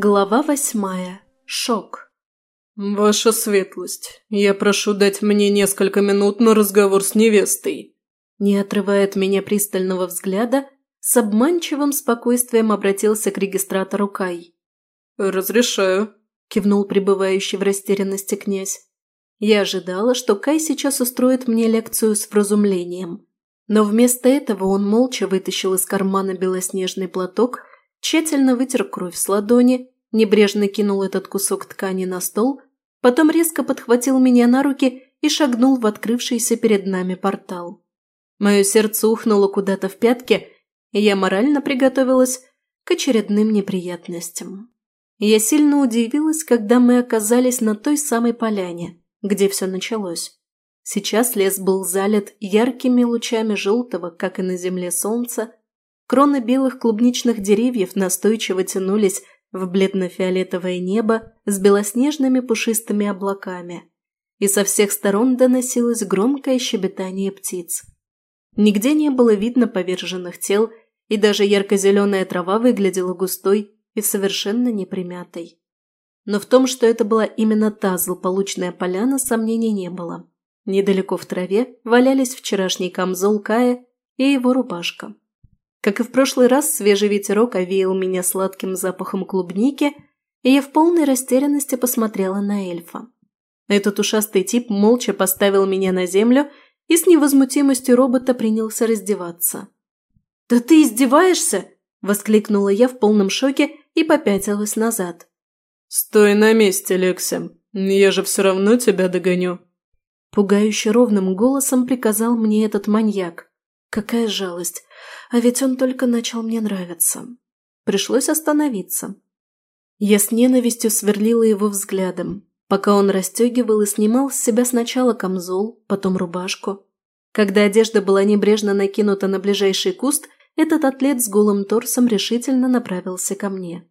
Глава восьмая. Шок. «Ваша светлость, я прошу дать мне несколько минут на разговор с невестой». Не отрывая от меня пристального взгляда, с обманчивым спокойствием обратился к регистратору Кай. «Разрешаю», – кивнул пребывающий в растерянности князь. Я ожидала, что Кай сейчас устроит мне лекцию с вразумлением. Но вместо этого он молча вытащил из кармана белоснежный платок тщательно вытер кровь с ладони, небрежно кинул этот кусок ткани на стол, потом резко подхватил меня на руки и шагнул в открывшийся перед нами портал. Мое сердце ухнуло куда-то в пятки, и я морально приготовилась к очередным неприятностям. Я сильно удивилась, когда мы оказались на той самой поляне, где все началось. Сейчас лес был залит яркими лучами желтого, как и на земле солнца, Кроны белых клубничных деревьев настойчиво тянулись в бледно-фиолетовое небо с белоснежными пушистыми облаками, и со всех сторон доносилось громкое щебетание птиц. Нигде не было видно поверженных тел, и даже ярко-зеленая трава выглядела густой и совершенно непримятой. Но в том, что это была именно та злополучная поляна, сомнений не было. Недалеко в траве валялись вчерашний камзол Кая и его рубашка. Как и в прошлый раз, свежий ветерок овеял меня сладким запахом клубники, и я в полной растерянности посмотрела на эльфа. Этот ушастый тип молча поставил меня на землю и с невозмутимостью робота принялся раздеваться. «Да ты издеваешься?» – воскликнула я в полном шоке и попятилась назад. «Стой на месте, Лекси, я же все равно тебя догоню», Пугающе ровным голосом приказал мне этот маньяк. Какая жалость. А ведь он только начал мне нравиться. Пришлось остановиться. Я с ненавистью сверлила его взглядом, пока он расстегивал и снимал с себя сначала камзол, потом рубашку. Когда одежда была небрежно накинута на ближайший куст, этот атлет с голым торсом решительно направился ко мне.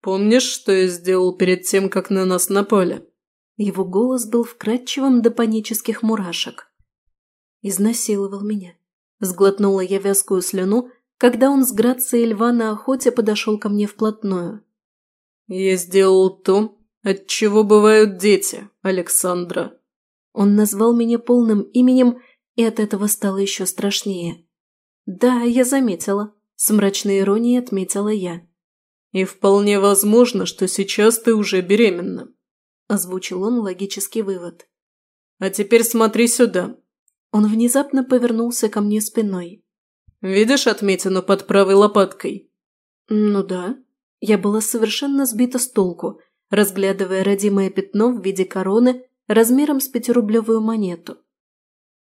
«Помнишь, что я сделал перед тем, как на нас напали?» Его голос был вкрадчивым до панических мурашек. Изнасиловал меня. Сглотнула я вязкую слюну, когда он с грацией льва на охоте подошел ко мне вплотную. «Я сделал то, от чего бывают дети, Александра». Он назвал меня полным именем, и от этого стало еще страшнее. «Да, я заметила», – с мрачной иронией отметила я. «И вполне возможно, что сейчас ты уже беременна», – озвучил он логический вывод. «А теперь смотри сюда. Он внезапно повернулся ко мне спиной. «Видишь отметину под правой лопаткой?» «Ну да». Я была совершенно сбита с толку, разглядывая родимое пятно в виде короны размером с пятирублевую монету.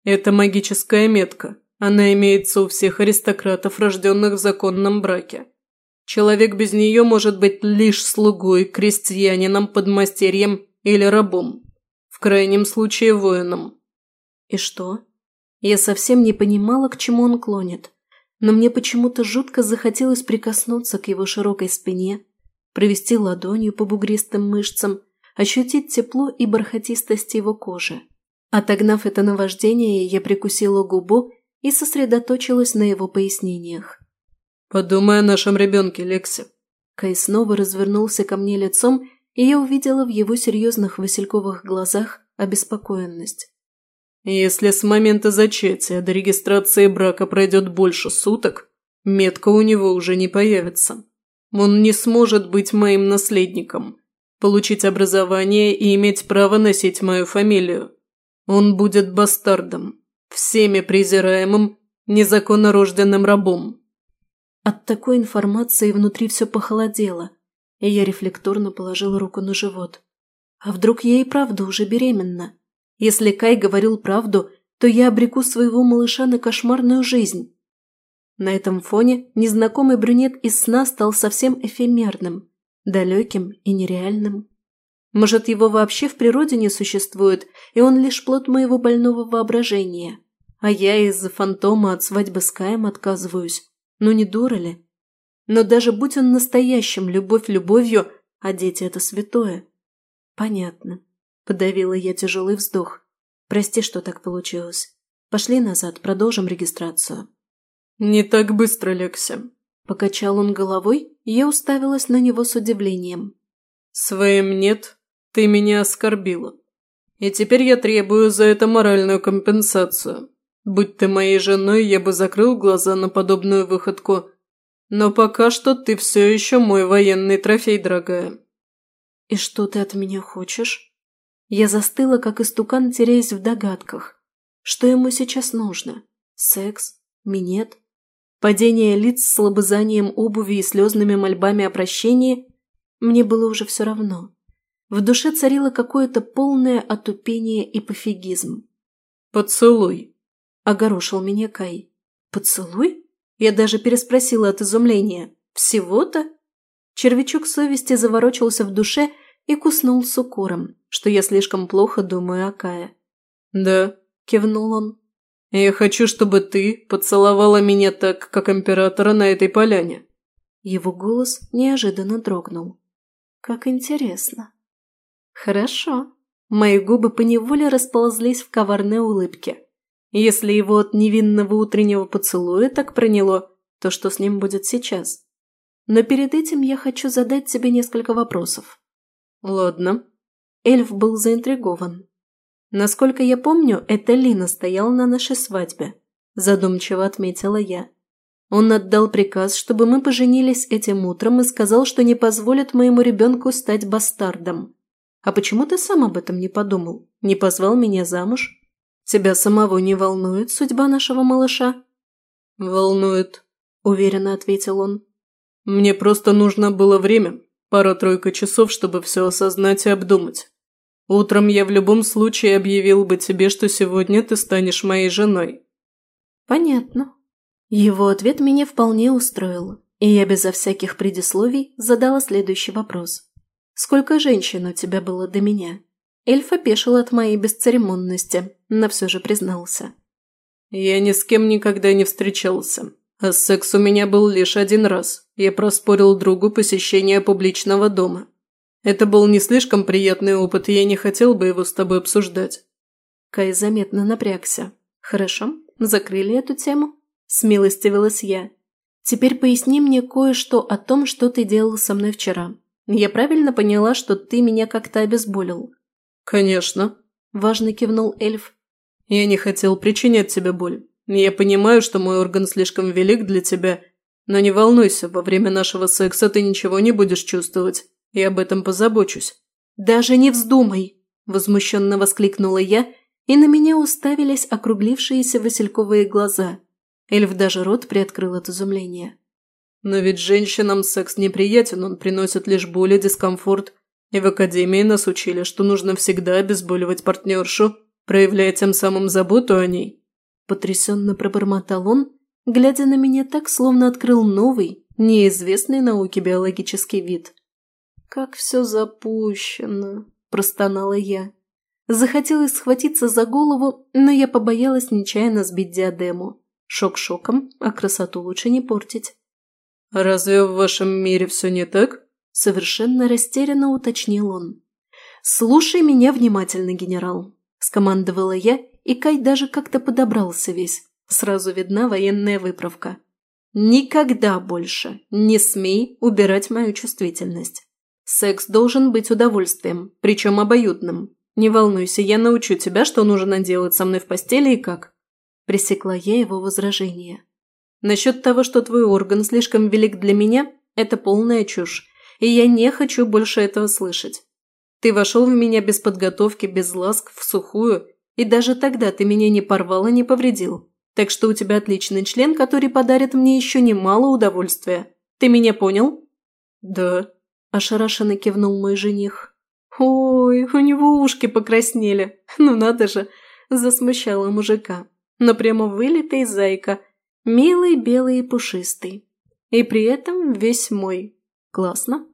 «Это магическая метка. Она имеется у всех аристократов, рожденных в законном браке. Человек без нее может быть лишь слугой, крестьянином, подмастерьем или рабом. В крайнем случае воином». «И что?» Я совсем не понимала, к чему он клонит, но мне почему-то жутко захотелось прикоснуться к его широкой спине, провести ладонью по бугристым мышцам, ощутить тепло и бархатистость его кожи. Отогнав это наваждение, я прикусила губу и сосредоточилась на его пояснениях. «Подумай о нашем ребенке, Лекси». Кай снова развернулся ко мне лицом, и я увидела в его серьезных васильковых глазах обеспокоенность. Если с момента зачатия до регистрации брака пройдет больше суток, метка у него уже не появится. Он не сможет быть моим наследником, получить образование и иметь право носить мою фамилию. Он будет бастардом, всеми презираемым, незаконно рожденным рабом. От такой информации внутри все похолодело, и я рефлекторно положила руку на живот. А вдруг я и правда уже беременна? Если Кай говорил правду, то я обреку своего малыша на кошмарную жизнь. На этом фоне незнакомый брюнет из сна стал совсем эфемерным, далеким и нереальным. Может, его вообще в природе не существует, и он лишь плод моего больного воображения. А я из-за фантома от свадьбы с Каем отказываюсь. Ну не дура ли? Но даже будь он настоящим, любовь любовью, а дети – это святое. Понятно. Подавила я тяжелый вздох. Прости, что так получилось. Пошли назад, продолжим регистрацию. Не так быстро, Лекси. Покачал он головой, и я уставилась на него с удивлением. «Своим нет, ты меня оскорбила. И теперь я требую за это моральную компенсацию. Будь ты моей женой, я бы закрыл глаза на подобную выходку. Но пока что ты все еще мой военный трофей, дорогая». «И что ты от меня хочешь?» Я застыла, как истукан, теряясь в догадках. Что ему сейчас нужно? Секс? Минет? Падение лиц с лобызанием обуви и слезными мольбами о прощении? Мне было уже все равно. В душе царило какое-то полное отупение и пофигизм. «Поцелуй», – огорошил меня Кай. «Поцелуй?» Я даже переспросила от изумления. «Всего-то?» Червячок совести заворочился в душе и куснул с укором, что я слишком плохо думаю о Кае. «Да», – кивнул он. «Я хочу, чтобы ты поцеловала меня так, как императора на этой поляне». Его голос неожиданно дрогнул. «Как интересно». «Хорошо». Мои губы поневоле расползлись в коварной улыбке. Если его от невинного утреннего поцелуя так проняло, то что с ним будет сейчас? Но перед этим я хочу задать тебе несколько вопросов. Ладно. Эльф был заинтригован. Насколько я помню, это Лина стояла на нашей свадьбе, задумчиво отметила я. Он отдал приказ, чтобы мы поженились этим утром и сказал, что не позволит моему ребенку стать бастардом. А почему ты сам об этом не подумал? Не позвал меня замуж? Тебя самого не волнует судьба нашего малыша?» «Волнует», – уверенно ответил он. «Мне просто нужно было время, пара-тройка часов, чтобы все осознать и обдумать. Утром я в любом случае объявил бы тебе, что сегодня ты станешь моей женой». «Понятно». Его ответ меня вполне устроил, и я безо всяких предисловий задала следующий вопрос. «Сколько женщин у тебя было до меня?» Эльф опешил от моей бесцеремонности, но все же признался. «Я ни с кем никогда не встречался, а секс у меня был лишь один раз. Я проспорил другу посещение публичного дома. Это был не слишком приятный опыт, и я не хотел бы его с тобой обсуждать». Кай заметно напрягся. «Хорошо, закрыли эту тему?» Смилостивилась я. «Теперь поясни мне кое-что о том, что ты делал со мной вчера. Я правильно поняла, что ты меня как-то обезболил?» «Конечно», – важно кивнул эльф. «Я не хотел причинять тебе боль. Я понимаю, что мой орган слишком велик для тебя, но не волнуйся, во время нашего секса ты ничего не будешь чувствовать. Я об этом позабочусь». «Даже не вздумай!» – возмущенно воскликнула я, и на меня уставились округлившиеся васильковые глаза. Эльф даже рот приоткрыл от изумления. «Но ведь женщинам секс неприятен, он приносит лишь боль и дискомфорт. И в академии нас учили, что нужно всегда обезболивать партнершу, проявляя тем самым заботу о ней. Потрясенно пробормотал он, глядя на меня так, словно открыл новый, неизвестный науке биологический вид. «Как все запущено!» – простонала я. Захотелось схватиться за голову, но я побоялась нечаянно сбить диадему. Шок шоком, а красоту лучше не портить. «Разве в вашем мире все не так?» Совершенно растерянно уточнил он. «Слушай меня внимательно, генерал», – скомандовала я, и Кай даже как-то подобрался весь. Сразу видна военная выправка. «Никогда больше не смей убирать мою чувствительность. Секс должен быть удовольствием, причем обоюдным. Не волнуйся, я научу тебя, что нужно делать со мной в постели и как». Пресекла я его возражение. «Насчет того, что твой орган слишком велик для меня, это полная чушь и я не хочу больше этого слышать. Ты вошел в меня без подготовки, без ласк, в сухую, и даже тогда ты меня не порвал и не повредил. Так что у тебя отличный член, который подарит мне еще немало удовольствия. Ты меня понял?» «Да», – ошарашенно кивнул мой жених. «Ой, у него ушки покраснели. Ну надо же!» – засмущала мужика. Но прямо вылитый зайка. Милый, белый и пушистый. И при этом весь мой. Классно.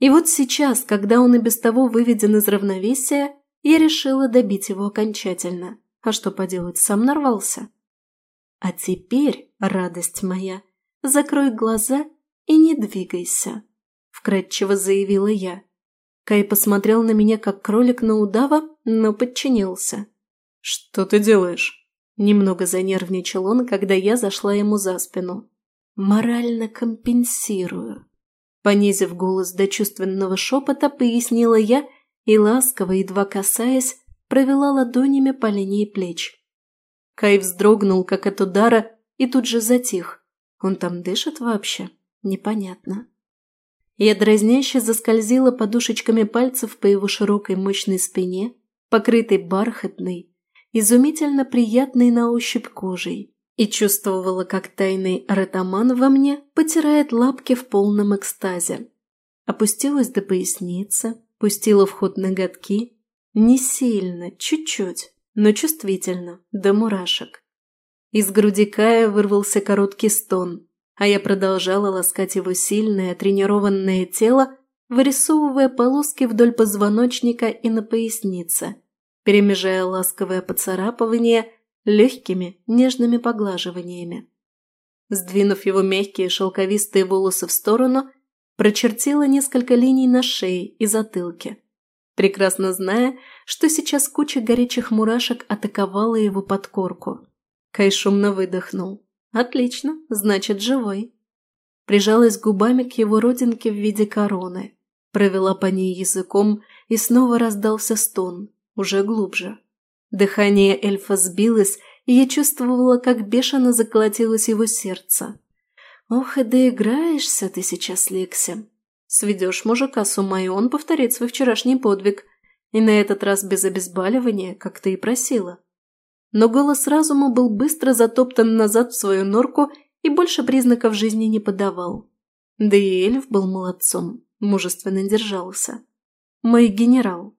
И вот сейчас, когда он и без того выведен из равновесия, я решила добить его окончательно. А что поделать, сам нарвался. А теперь, радость моя, закрой глаза и не двигайся, вкратчиво заявила я. Кай посмотрел на меня, как кролик на удава, но подчинился. «Что ты делаешь?» Немного занервничал он, когда я зашла ему за спину. морально компенсирую. Понизив голос до чувственного шепота, пояснила я и, ласково, едва касаясь, провела ладонями по линии плеч. Кай вздрогнул, как от удара, и тут же затих. Он там дышит вообще? Непонятно. Я дразняще заскользила подушечками пальцев по его широкой мощной спине, покрытой бархатной, изумительно приятной на ощупь кожей, и чувствовала, как тайный ретаман во мне потирает лапки в полном экстазе. Опустилась до поясницы, пустила в ход ноготки, не сильно, чуть-чуть, но чувствительно, до мурашек. Из груди Кая вырвался короткий стон, а я продолжала ласкать его сильное, тренированное тело, вырисовывая полоски вдоль позвоночника и на пояснице, перемежая ласковое поцарапывание легкими, нежными поглаживаниями. Сдвинув его мягкие шелковистые волосы в сторону, прочертила несколько линий на шее и затылке, прекрасно зная, что сейчас куча горячих мурашек атаковала его подкорку. Кай шумно выдохнул. «Отлично, значит, живой». Прижалась губами к его родинке в виде короны, провела по ней языком и снова раздался стон, уже глубже. Дыхание эльфа сбилось, и я чувствовала, как бешено заколотилось его сердце. «Ох, и доиграешься ты сейчас, Лекси. Сведешь мужика с ума, и он повторит свой вчерашний подвиг. И на этот раз без обезболивания, как ты и просила. Но голос разума был быстро затоптан назад в свою норку и больше признаков жизни не подавал. Да и эльф был молодцом, мужественно держался. Мой генерал.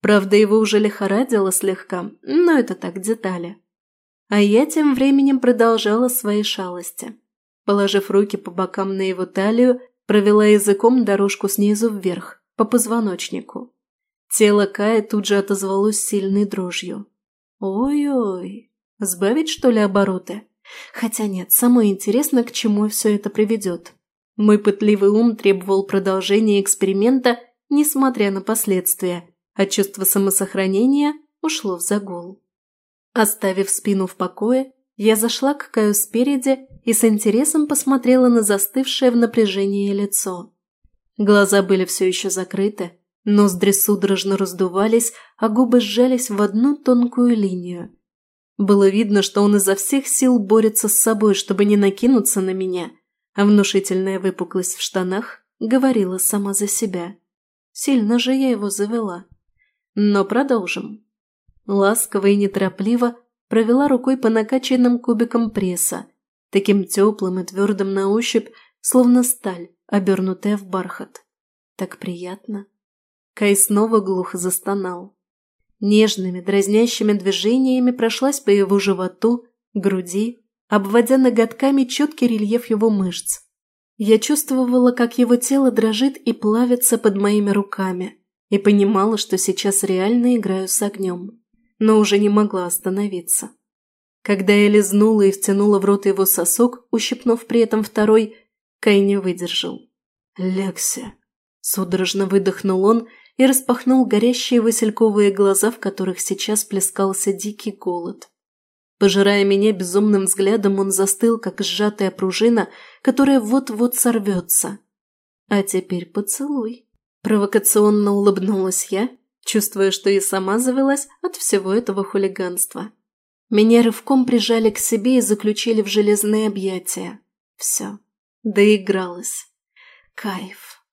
Правда, его уже лихорадило слегка, но это так детали. А я тем временем продолжала свои шалости. Положив руки по бокам на его талию, Провела языком дорожку снизу вверх, по позвоночнику. Тело Кая тут же отозвалось сильной дрожью. Ой-ой, сбавить что ли обороты? Хотя нет, самое интересно, к чему все это приведет. Мой пытливый ум требовал продолжения эксперимента, несмотря на последствия, а чувство самосохранения ушло в загул. Оставив спину в покое, я зашла к Каю спереди и с интересом посмотрела на застывшее в напряжении лицо. Глаза были все еще закрыты, ноздри судорожно раздувались, а губы сжались в одну тонкую линию. Было видно, что он изо всех сил борется с собой, чтобы не накинуться на меня, а внушительная выпуклость в штанах говорила сама за себя. Сильно же я его завела. Но продолжим. Ласково и неторопливо провела рукой по накачанным кубикам пресса, таким теплым и твердым на ощупь, словно сталь, обернутая в бархат. Так приятно. Кай снова глухо застонал. Нежными, дразнящими движениями прошлась по его животу, груди, обводя ноготками четкий рельеф его мышц. Я чувствовала, как его тело дрожит и плавится под моими руками, и понимала, что сейчас реально играю с огнем но уже не могла остановиться. Когда я лизнула и втянула в рот его сосок, ущипнув при этом второй, Кай не выдержал. «Лекси!» Судорожно выдохнул он и распахнул горящие васильковые глаза, в которых сейчас плескался дикий голод. Пожирая меня безумным взглядом, он застыл, как сжатая пружина, которая вот-вот сорвется. «А теперь поцелуй!» Провокационно улыбнулась я чувствуя, что и сама завелась от всего этого хулиганства. Меня рывком прижали к себе и заключили в железные объятия. Все. Доигралась. Кайф.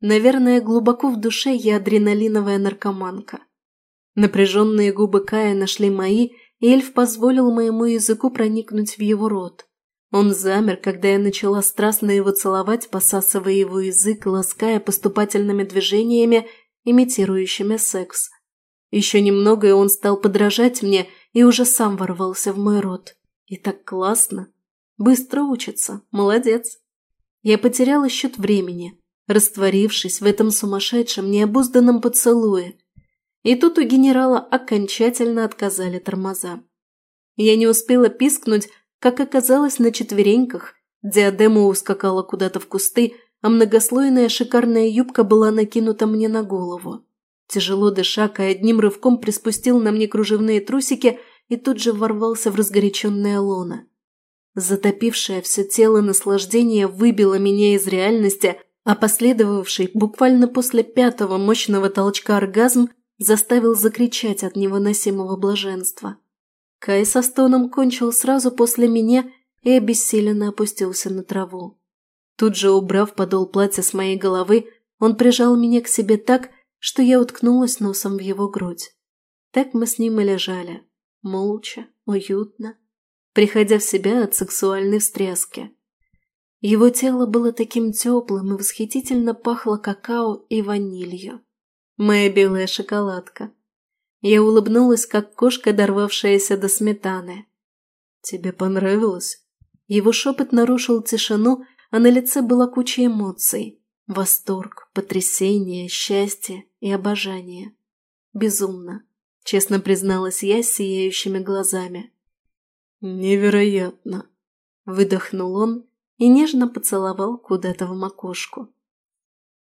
Наверное, глубоко в душе я адреналиновая наркоманка. Напряженные губы Кая нашли мои, и эльф позволил моему языку проникнуть в его рот. Он замер, когда я начала страстно его целовать, посасывая его язык, лаская поступательными движениями имитирующими секс. Еще немного, и он стал подражать мне и уже сам ворвался в мой рот. И так классно. Быстро учится. Молодец. Я потеряла счет времени, растворившись в этом сумасшедшем, необузданном поцелуе. И тут у генерала окончательно отказали тормоза. Я не успела пискнуть, как оказалось на четвереньках. Диадема ускакала куда-то в кусты, а многослойная шикарная юбка была накинута мне на голову. Тяжело дыша, Кай одним рывком приспустил на мне кружевные трусики и тут же ворвался в разгоряченное лоно. Затопившее все тело наслаждение выбило меня из реальности, а последовавший буквально после пятого мощного толчка оргазм заставил закричать от невыносимого блаженства. Кай со стоном кончил сразу после меня и обессиленно опустился на траву. Тут же, убрав подол платья с моей головы, он прижал меня к себе так, что я уткнулась носом в его грудь. Так мы с ним и лежали, молча, уютно, приходя в себя от сексуальной встряски. Его тело было таким теплым и восхитительно пахло какао и ванилью. Моя белая шоколадка. Я улыбнулась, как кошка, дорвавшаяся до сметаны. «Тебе понравилось?» Его шепот нарушил тишину, а на лице была куча эмоций. Восторг, потрясение, счастье и обожание. Безумно, честно призналась я сияющими глазами. «Невероятно!» – выдохнул он и нежно поцеловал куда-то в макушку.